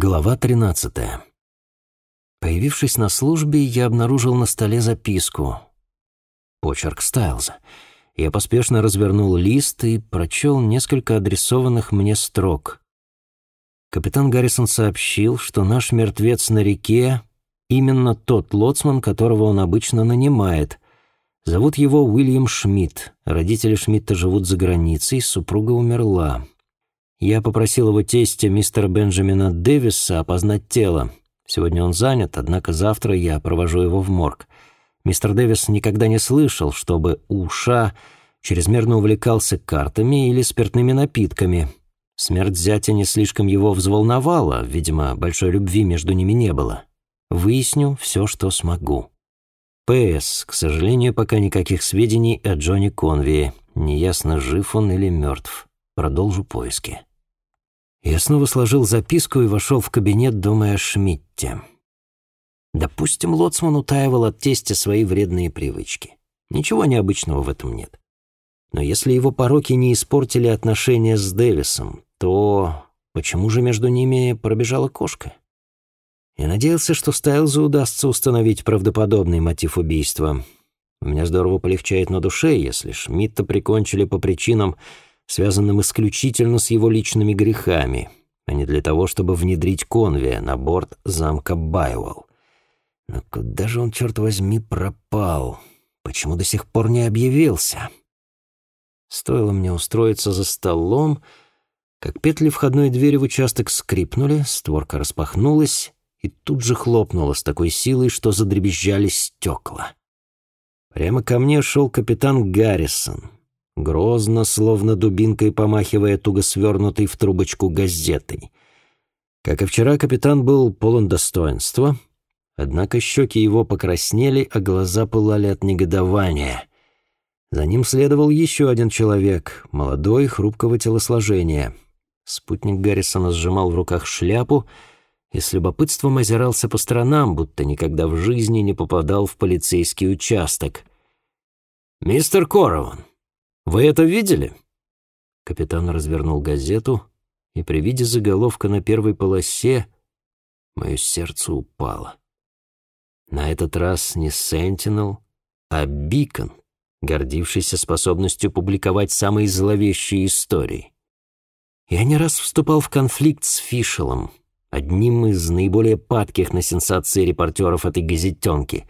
Глава 13. Появившись на службе, я обнаружил на столе записку. Почерк Стайлза. Я поспешно развернул лист и прочел несколько адресованных мне строк. Капитан Гаррисон сообщил, что наш мертвец на реке именно тот лоцман, которого он обычно нанимает. Зовут его Уильям Шмидт. Родители Шмидта живут за границей, супруга умерла. Я попросил его тестя, мистера Бенджамина Дэвиса, опознать тело. Сегодня он занят, однако завтра я провожу его в морг. Мистер Дэвис никогда не слышал, чтобы Уша чрезмерно увлекался картами или спиртными напитками. Смерть зятя не слишком его взволновала, видимо, большой любви между ними не было. Выясню все, что смогу. П.С. К сожалению, пока никаких сведений о Джонни Конвии. Неясно, жив он или мертв. Продолжу поиски. Я снова сложил записку и вошел в кабинет, думая о Шмидте. Допустим, Лоцман утаивал от тестя свои вредные привычки. Ничего необычного в этом нет. Но если его пороки не испортили отношения с Дэвисом, то почему же между ними пробежала кошка? Я надеялся, что Стайлзу удастся установить правдоподобный мотив убийства. У меня здорово полегчает на душе, если Шмидта прикончили по причинам, связанным исключительно с его личными грехами, а не для того, чтобы внедрить конвия на борт замка Байуэлл. Но куда же он, черт возьми, пропал? Почему до сих пор не объявился? Стоило мне устроиться за столом, как петли входной двери в участок скрипнули, створка распахнулась и тут же хлопнула с такой силой, что задребезжали стекла. Прямо ко мне шел капитан Гаррисон, грозно, словно дубинкой помахивая туго свернутой в трубочку газетой. Как и вчера, капитан был полон достоинства, однако щеки его покраснели, а глаза пылали от негодования. За ним следовал еще один человек, молодой, хрупкого телосложения. Спутник Гаррисона сжимал в руках шляпу и с любопытством озирался по сторонам, будто никогда в жизни не попадал в полицейский участок. «Мистер Корован, вы это видели?» Капитан развернул газету, и при виде заголовка на первой полосе мое сердце упало. На этот раз не «Сентинел», а «Бикон», гордившийся способностью публиковать самые зловещие истории. Я не раз вступал в конфликт с Фишелом, одним из наиболее падких на сенсации репортеров этой газетенки.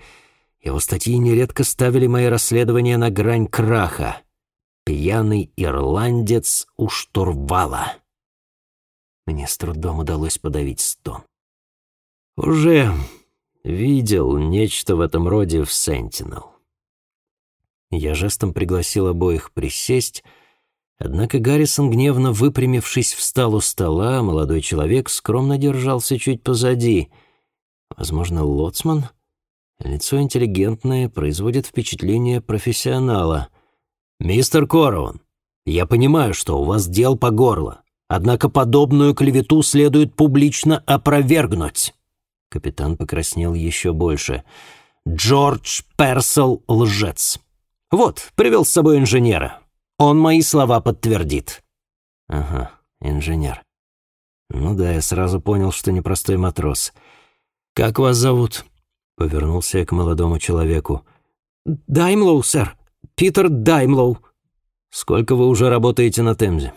Его статьи нередко ставили мои расследования на грань краха пьяный ирландец у штурвала. Мне с трудом удалось подавить стон. Уже видел нечто в этом роде в Сентинел. Я жестом пригласил обоих присесть, однако Гаррисон, гневно выпрямившись, встал у стола, молодой человек скромно держался чуть позади. Возможно, лоцман? Лицо интеллигентное, производит впечатление профессионала — «Мистер Корован, я понимаю, что у вас дел по горло, однако подобную клевету следует публично опровергнуть». Капитан покраснел еще больше. «Джордж Персел — лжец. Вот, привел с собой инженера. Он мои слова подтвердит». «Ага, инженер. Ну да, я сразу понял, что непростой матрос. Как вас зовут?» Повернулся я к молодому человеку. «Даймлоу, сэр», Питер Даймлоу». «Сколько вы уже работаете на Темзе?»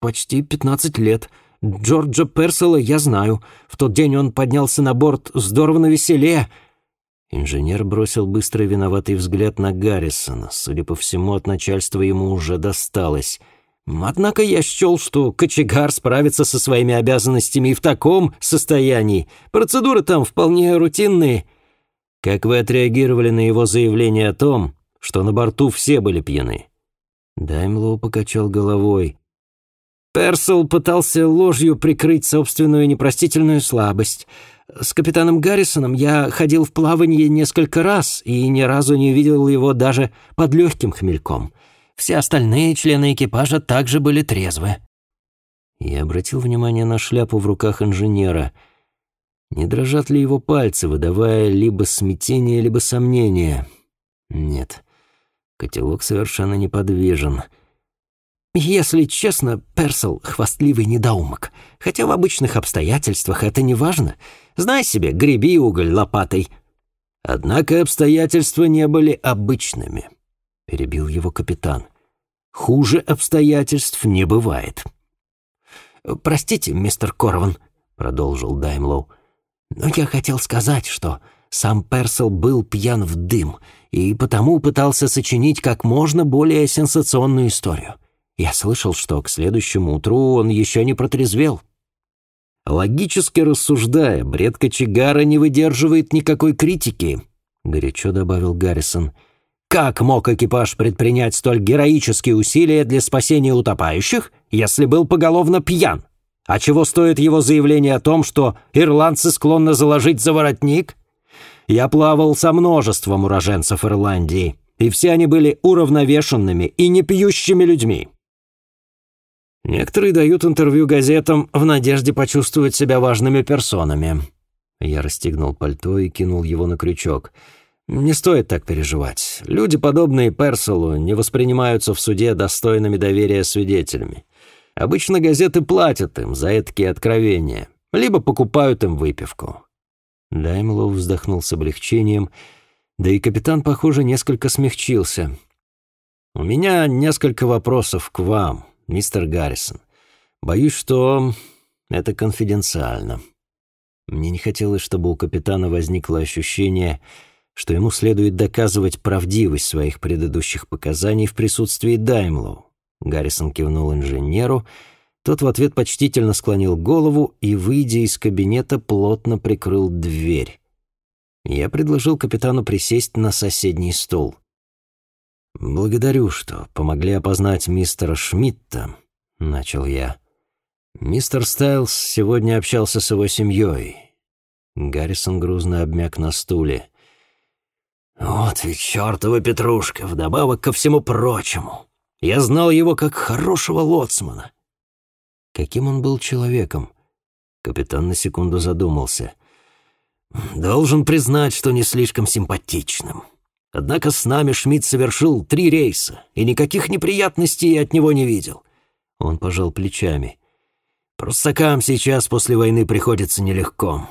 «Почти пятнадцать лет. Джорджа Персела я знаю. В тот день он поднялся на борт здорово навеселее». Инженер бросил быстрый виноватый взгляд на Гаррисона. Судя по всему, от начальства ему уже досталось. Однако я счел, что кочегар справится со своими обязанностями и в таком состоянии. Процедуры там вполне рутинные. Как вы отреагировали на его заявление о том, что на борту все были пьяны. Даймлоу покачал головой. Персел пытался ложью прикрыть собственную непростительную слабость. С капитаном Гаррисоном я ходил в плавание несколько раз и ни разу не видел его даже под легким хмельком. Все остальные члены экипажа также были трезвы. Я обратил внимание на шляпу в руках инженера. Не дрожат ли его пальцы, выдавая либо смятение, либо сомнение? Нет. Котелок совершенно неподвижен. Если честно, Персел — хвастливый недоумок. Хотя в обычных обстоятельствах это не важно. Знай себе, греби уголь лопатой. Однако обстоятельства не были обычными, — перебил его капитан. Хуже обстоятельств не бывает. «Простите, мистер Корван», — продолжил Даймлоу, «но я хотел сказать, что сам Персел был пьян в дым и потому пытался сочинить как можно более сенсационную историю. Я слышал, что к следующему утру он еще не протрезвел. Логически рассуждая, бред кочегара не выдерживает никакой критики, горячо добавил Гаррисон. Как мог экипаж предпринять столь героические усилия для спасения утопающих, если был поголовно пьян? А чего стоит его заявление о том, что ирландцы склонны заложить за воротник? Я плавал со множеством уроженцев Ирландии, и все они были уравновешенными и непьющими людьми. Некоторые дают интервью газетам в надежде почувствовать себя важными персонами. Я расстегнул пальто и кинул его на крючок. Не стоит так переживать. Люди, подобные Перселу, не воспринимаются в суде достойными доверия свидетелями. Обычно газеты платят им за такие откровения, либо покупают им выпивку. Даймлоу вздохнул с облегчением, да и капитан, похоже, несколько смягчился. «У меня несколько вопросов к вам, мистер Гаррисон. Боюсь, что это конфиденциально». Мне не хотелось, чтобы у капитана возникло ощущение, что ему следует доказывать правдивость своих предыдущих показаний в присутствии Даймлоу. Гаррисон кивнул инженеру — тот в ответ почтительно склонил голову и, выйдя из кабинета, плотно прикрыл дверь. Я предложил капитану присесть на соседний стул. «Благодарю, что помогли опознать мистера Шмидта», — начал я. «Мистер Стайлс сегодня общался с его семьей». Гаррисон грузно обмяк на стуле. «Вот ведь чертова петрушка, вдобавок ко всему прочему. Я знал его как хорошего лоцмана. Каким он был человеком? Капитан на секунду задумался. «Должен признать, что не слишком симпатичным. Однако с нами Шмидт совершил три рейса, и никаких неприятностей я от него не видел». Он пожал плечами. «Пруссакам сейчас после войны приходится нелегко.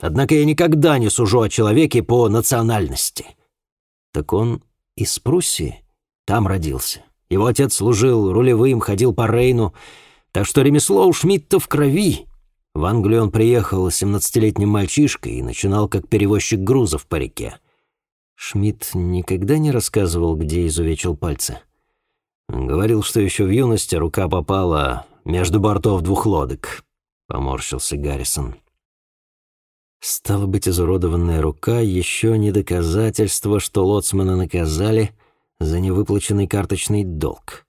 Однако я никогда не сужу о человеке по национальности». «Так он из Пруссии? Там родился. Его отец служил рулевым, ходил по Рейну». Так что ремесло у Шмидта в крови. В Англию он приехал семнадцатилетним мальчишкой и начинал как перевозчик грузов по реке. Шмидт никогда не рассказывал, где изувечил пальцы. Говорил, что еще в юности рука попала между бортов двух лодок. Поморщился Гаррисон. Стало быть, изуродованная рука еще не доказательство, что лоцмана наказали за невыплаченный карточный долг.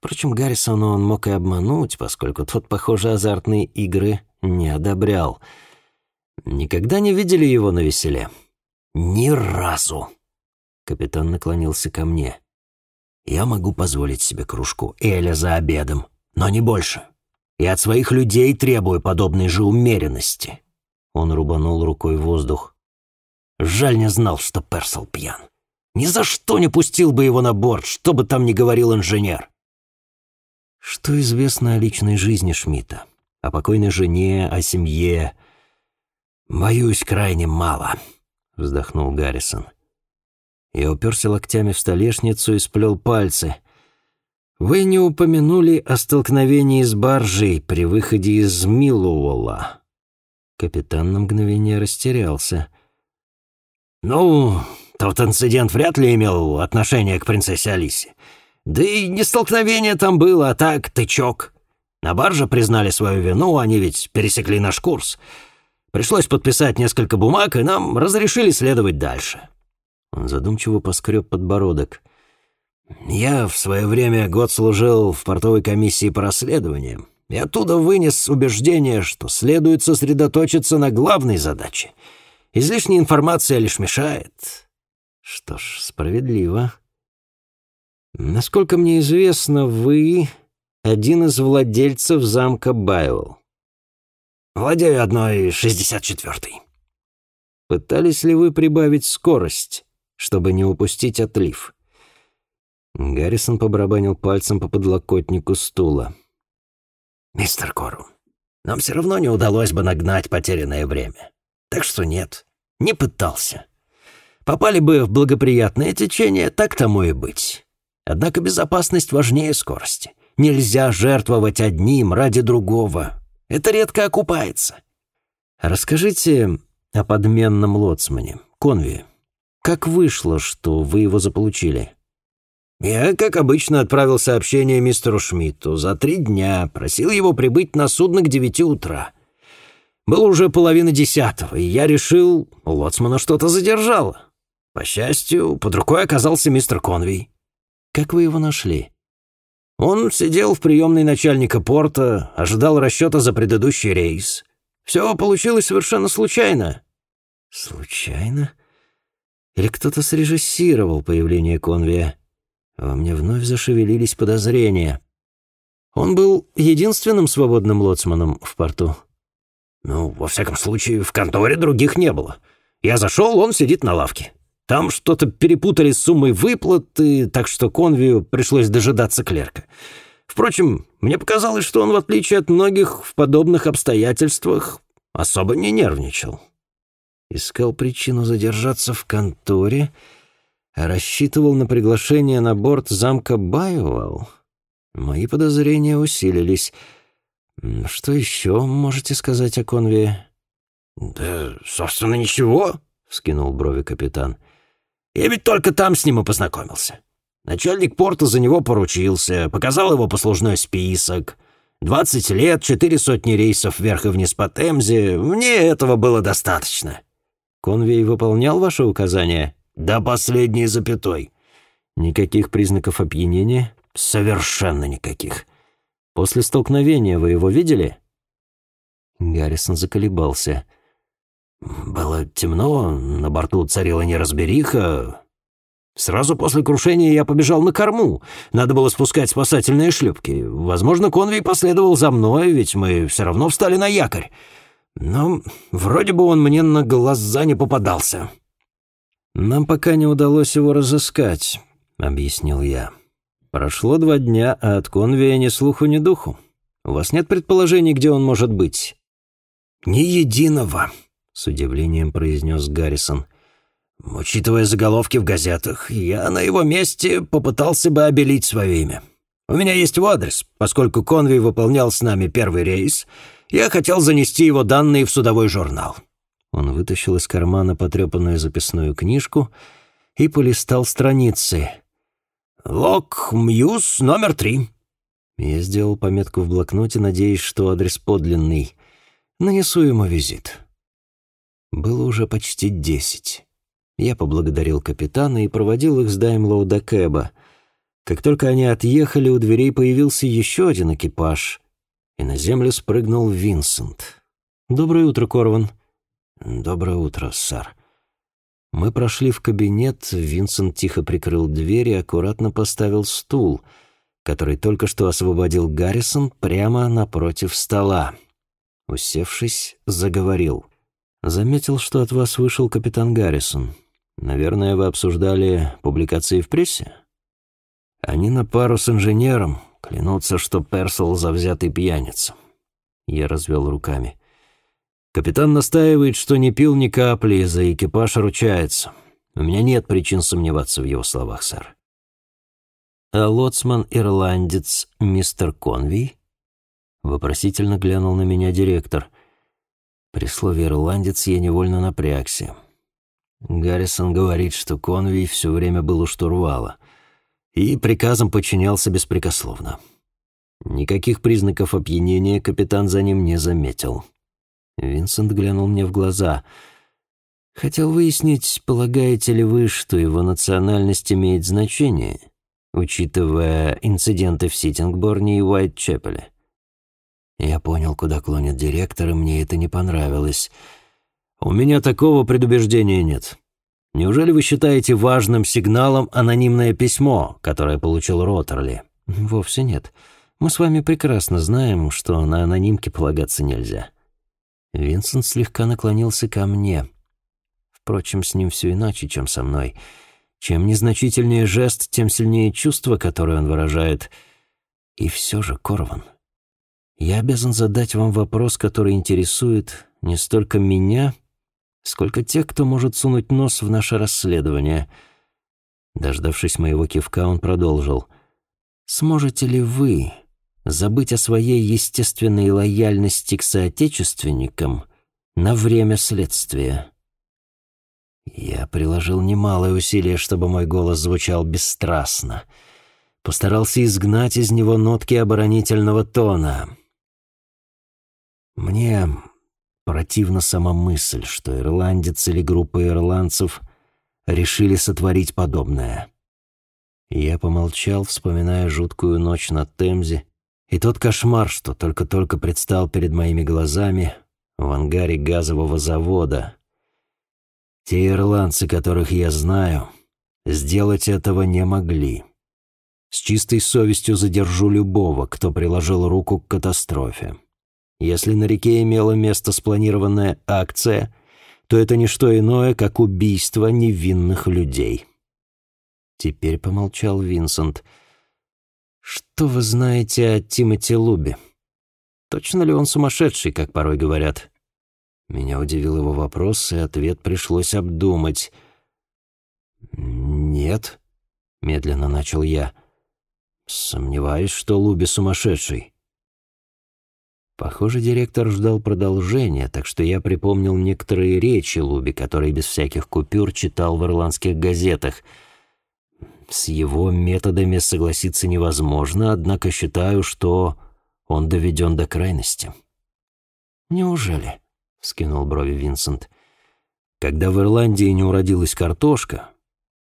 Впрочем, Гаррисона он мог и обмануть, поскольку тот, похоже, азартные игры не одобрял. Никогда не видели его на веселе? Ни разу. Капитан наклонился ко мне. Я могу позволить себе кружку Эля за обедом, но не больше. И от своих людей требую подобной же умеренности. Он рубанул рукой воздух. Жаль, не знал, что Персел пьян. Ни за что не пустил бы его на борт, что бы там ни говорил инженер. Что известно о личной жизни Шмидта? О покойной жене, о семье? Боюсь, крайне мало, вздохнул Гаррисон. Я уперся локтями в столешницу и сплел пальцы. Вы не упомянули о столкновении с баржей при выходе из Милуолла. Капитан на мгновение растерялся. «Ну, тот инцидент вряд ли имел отношение к принцессе Алисе. Да и не столкновение там было, а так тычок. На барже признали свою вину, они ведь пересекли наш курс. Пришлось подписать несколько бумаг, и нам разрешили следовать дальше». Он задумчиво поскреб подбородок. «Я в свое время год служил в портовой комиссии по расследованиям, и оттуда вынес убеждение, что следует сосредоточиться на главной задаче. Излишняя информация лишь мешает». «Что ж, справедливо», Насколько мне известно, вы один из владельцев замка Байвелл. Владею одной шестьдесят четвертой. Пытались ли вы прибавить скорость, чтобы не упустить отлив? Гаррисон побарабанил пальцем по подлокотнику стула. «Мистер Кору, нам все равно не удалось бы нагнать потерянное время. Так что нет, не пытался. Попали бы в благоприятное течение, так тому и быть. Однако безопасность важнее скорости. Нельзя жертвовать одним ради другого. Это редко окупается. Расскажите о подменном лоцмане, Конви. Как вышло, что вы его заполучили? Я, как обычно, отправил сообщение мистеру Шмидту. За три дня просил его прибыть на судно к девяти утра. Было уже половина десятого, и я решил, лоцмана что-то задержало. По счастью, под рукой оказался мистер Конвей. Как вы его нашли? Он сидел в приемной начальника порта, ожидал расчета за предыдущий рейс. Все получилось совершенно случайно. Случайно? Или кто-то срежиссировал появление Конвия? Во мне вновь зашевелились подозрения. Он был единственным свободным лоцманом в порту. Ну, во всяком случае, в конторе других не было. Я зашел, он сидит на лавке. Там что-то перепутали с суммой выплаты, так что Конвию пришлось дожидаться клерка. Впрочем, мне показалось, что он, в отличие от многих в подобных обстоятельствах, особо не нервничал. Искал причину задержаться в конторе, а рассчитывал на приглашение на борт замка Байуэлл. Мои подозрения усилились. Что еще можете сказать о Конве? «Да, собственно, ничего», — вскинул брови капитан. — я ведь только там с ним и познакомился. Начальник порта за него поручился, показал его послужной список. Двадцать лет, четыре сотни рейсов вверх и вниз по Темзе. Мне этого было достаточно. Конвей выполнял ваши указания? До последней запятой. Никаких признаков опьянения? Совершенно никаких. После столкновения вы его видели? Гаррисон заколебался. — было темно, на борту царила неразбериха. Сразу после крушения я побежал на корму. Надо было спускать спасательные шлюпки. Возможно, Конвей последовал за мной, ведь мы все равно встали на якорь. Но вроде бы он мне на глаза не попадался. «Нам пока не удалось его разыскать», — объяснил я. «Прошло два дня, а от Конвея ни слуху, ни духу. У вас нет предположений, где он может быть?» «Ни единого», с удивлением произнес Гаррисон. «Учитывая заголовки в газетах, я на его месте попытался бы обелить свое имя. У меня есть его адрес, поскольку Конвей выполнял с нами первый рейс, я хотел занести его данные в судовой журнал». Он вытащил из кармана потрепанную записную книжку и полистал страницы. «Лок Мьюз номер три». Я сделал пометку в блокноте, надеясь, что адрес подлинный. Нанесу ему визит. Было уже почти десять. Я поблагодарил капитана и проводил их с Даймлоу до Кэба. Как только они отъехали, у дверей появился еще один экипаж, и на землю спрыгнул Винсент. «Доброе утро, Корван». «Доброе утро, сэр». Мы прошли в кабинет, Винсент тихо прикрыл дверь и аккуратно поставил стул, который только что освободил Гаррисон прямо напротив стола. Усевшись, заговорил. Заметил, что от вас вышел капитан Гаррисон. Наверное, вы обсуждали публикации в прессе? Они на пару с инженером клянутся, что Персел завзятый пьяница. Я развел руками. Капитан настаивает, что не пил ни капли, и за экипаж ручается. У меня нет причин сомневаться в его словах, сэр. А лоцман-ирландец мистер Конви? Вопросительно глянул на меня директор — при слове «ирландец» я невольно напрягся. Гаррисон говорит, что Конвей все время был у штурвала и приказом подчинялся беспрекословно. Никаких признаков опьянения капитан за ним не заметил. Винсент глянул мне в глаза. «Хотел выяснить, полагаете ли вы, что его национальность имеет значение, учитывая инциденты в Ситингборне и Уайт-Чепеле?» Я понял, куда клонит директор, и мне это не понравилось. «У меня такого предубеждения нет. Неужели вы считаете важным сигналом анонимное письмо, которое получил Роттерли?» «Вовсе нет. Мы с вами прекрасно знаем, что на анонимке полагаться нельзя». Винсент слегка наклонился ко мне. Впрочем, с ним все иначе, чем со мной. Чем незначительнее жест, тем сильнее чувство, которое он выражает. И все же, Корван, я обязан задать вам вопрос, который интересует не столько меня, сколько тех, кто может сунуть нос в наше расследование. Дождавшись моего кивка, он продолжил. «Сможете ли вы забыть о своей естественной лояльности к соотечественникам на время следствия?» Я приложил немалое усилие, чтобы мой голос звучал бесстрастно. Постарался изгнать из него нотки оборонительного тона. Мне противна сама мысль, что ирландец или группа ирландцев решили сотворить подобное. Я помолчал, вспоминая жуткую ночь на Темзе и тот кошмар, что только-только предстал перед моими глазами в ангаре газового завода. Те ирландцы, которых я знаю, сделать этого не могли. С чистой совестью задержу любого, кто приложил руку к катастрофе. Если на реке имела место спланированная акция, то это не что иное, как убийство невинных людей. Теперь помолчал Винсент. «Что вы знаете о Тимоти Луби? Точно ли он сумасшедший, как порой говорят?» Меня удивил его вопрос, и ответ пришлось обдумать. «Нет», — медленно начал я. «Сомневаюсь, что Луби сумасшедший. Похоже, директор ждал продолжения, так что я припомнил некоторые речи Луби, которые без всяких купюр читал в ирландских газетах. С его методами согласиться невозможно, однако считаю, что он доведен до крайности. «Неужели?» — вскинул брови Винсент. «Когда в Ирландии не уродилась картошка,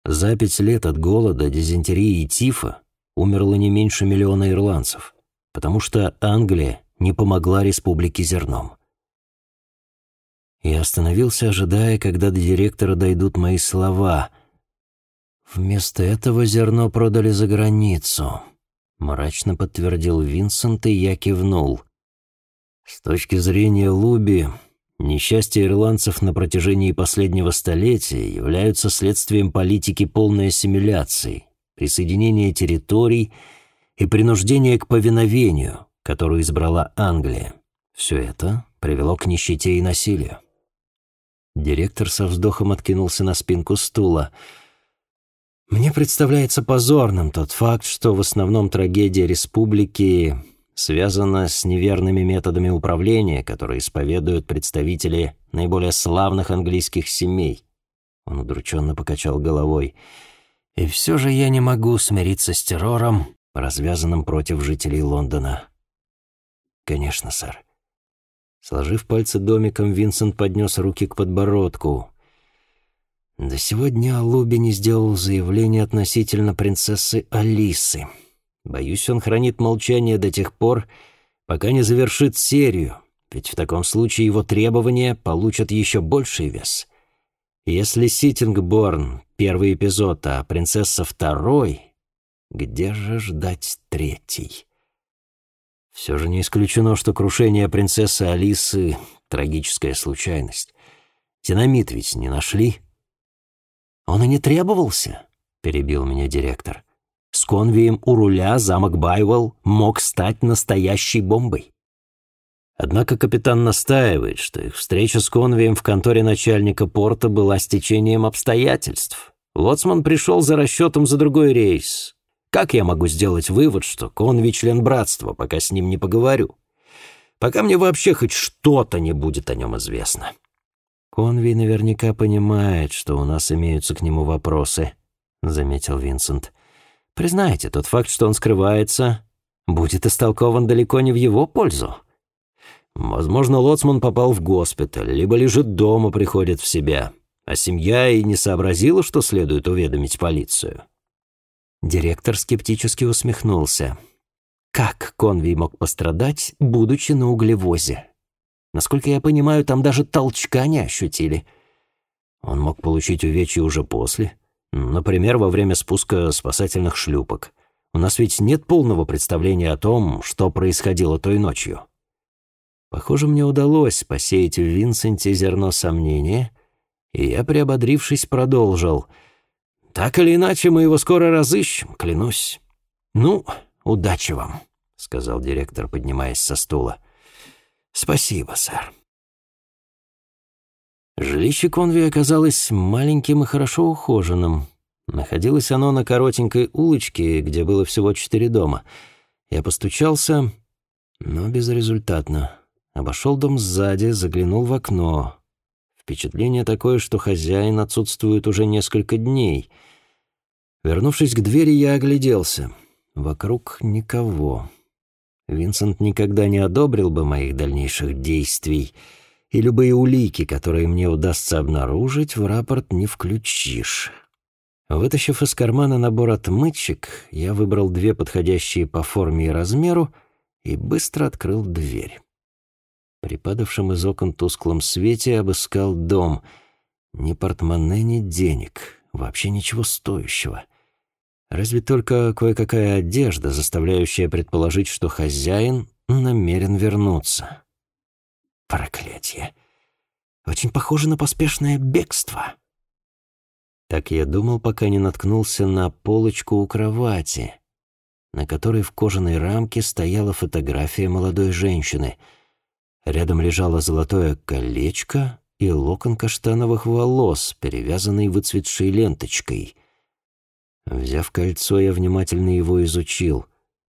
за пять лет от голода, дизентерии и тифа умерло не меньше миллиона ирландцев, потому что Англия не помогла республике зерном. Я остановился, ожидая, когда до директора дойдут мои слова. Вместо этого зерно продали за границу. Мрачно подтвердил Винсент, и я кивнул. С точки зрения Луби, несчастья ирландцев на протяжении последнего столетия являются следствием политики полной ассимиляции, присоединения территорий и принуждения к повиновению, которую избрала Англия. Все это привело к нищете и насилию. Директор со вздохом откинулся на спинку стула. «Мне представляется позорным тот факт, что в основном трагедия республики связана с неверными методами управления, которые исповедуют представители наиболее славных английских семей». Он удрученно покачал головой. «И все же я не могу смириться с террором, развязанным против жителей Лондона. «Конечно, сэр». Сложив пальцы домиком, Винсент поднес руки к подбородку. До сегодня Луби не сделал заявление относительно принцессы Алисы. Боюсь, он хранит молчание до тех пор, пока не завершит серию, ведь в таком случае его требования получат еще больший вес. Если Ситингборн — первый эпизод, а принцесса — второй, где же ждать третий? Все же не исключено, что крушение принцессы Алисы — трагическая случайность. Динамит ведь не нашли. Он и не требовался, — перебил меня директор. С конвием у руля замок Байвелл мог стать настоящей бомбой. Однако капитан настаивает, что их встреча с конвием в конторе начальника порта была стечением обстоятельств. Лоцман пришел за расчетом за другой рейс. Как я могу сделать вывод, что Конви член братства, пока с ним не поговорю? Пока мне вообще хоть что-то не будет о нем известно. Конви наверняка понимает, что у нас имеются к нему вопросы, заметил Винсент. Признайте, тот факт, что он скрывается, будет истолкован далеко не в его пользу. Возможно, Лоцман попал в госпиталь, либо лежит дома, приходит в себя, а семья и не сообразила, что следует уведомить полицию. Директор скептически усмехнулся. Как Конвей мог пострадать, будучи на углевозе? Насколько я понимаю, там даже толчка не ощутили. Он мог получить увечья уже после. Например, во время спуска спасательных шлюпок. У нас ведь нет полного представления о том, что происходило той ночью. Похоже, мне удалось посеять в Винсенте зерно сомнения, и я, приободрившись, продолжил — Так или иначе, мы его скоро разыщем, клянусь. Ну, удачи вам, сказал директор, поднимаясь со стула. Спасибо, сэр. Жилище Конви оказалось маленьким и хорошо ухоженным. Находилось оно на коротенькой улочке, где было всего четыре дома. Я постучался, но безрезультатно. Обошел дом сзади, заглянул в окно. Впечатление такое, что хозяин отсутствует уже несколько дней. Вернувшись к двери, я огляделся. Вокруг никого. Винсент никогда не одобрил бы моих дальнейших действий — и любые улики, которые мне удастся обнаружить, в рапорт не включишь. Вытащив из кармана набор отмычек, я выбрал две подходящие по форме и размеру и быстро открыл дверь. При падавшем из окон тусклом свете обыскал дом. Ни портмоне, ни денег, вообще ничего стоящего. Разве только кое-какая одежда, заставляющая предположить, что хозяин намерен вернуться. Проклятие. Очень похоже на поспешное бегство. Так я думал, пока не наткнулся на полочку у кровати, на которой в кожаной рамке стояла фотография молодой женщины. Рядом лежало золотое колечко и локон каштановых волос, перевязанный выцветшей ленточкой. Взяв кольцо, я внимательно его изучил.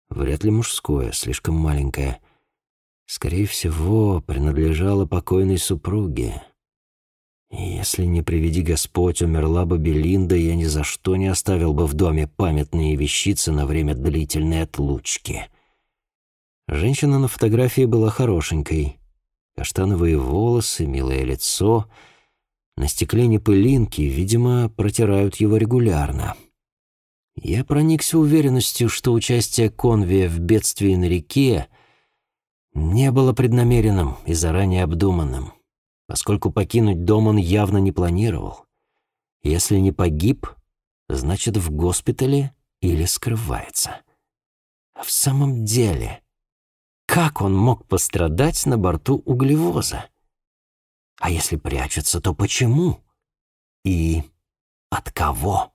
Вряд ли мужское, слишком маленькое — скорее всего, принадлежала покойной супруге. Если не приведи Господь, умерла бы Белинда, я ни за что не оставил бы в доме памятные вещицы на время длительной отлучки. Женщина на фотографии была хорошенькой. Каштановые волосы, милое лицо. На стекле не пылинки, видимо, протирают его регулярно. Я проникся уверенностью, что участие Конвия в бедствии на реке — не было преднамеренным и заранее обдуманным, поскольку покинуть дом он явно не планировал. Если не погиб, значит, в госпитале или скрывается. А в самом деле, как он мог пострадать на борту углевоза? А если прячется, то почему? И от кого?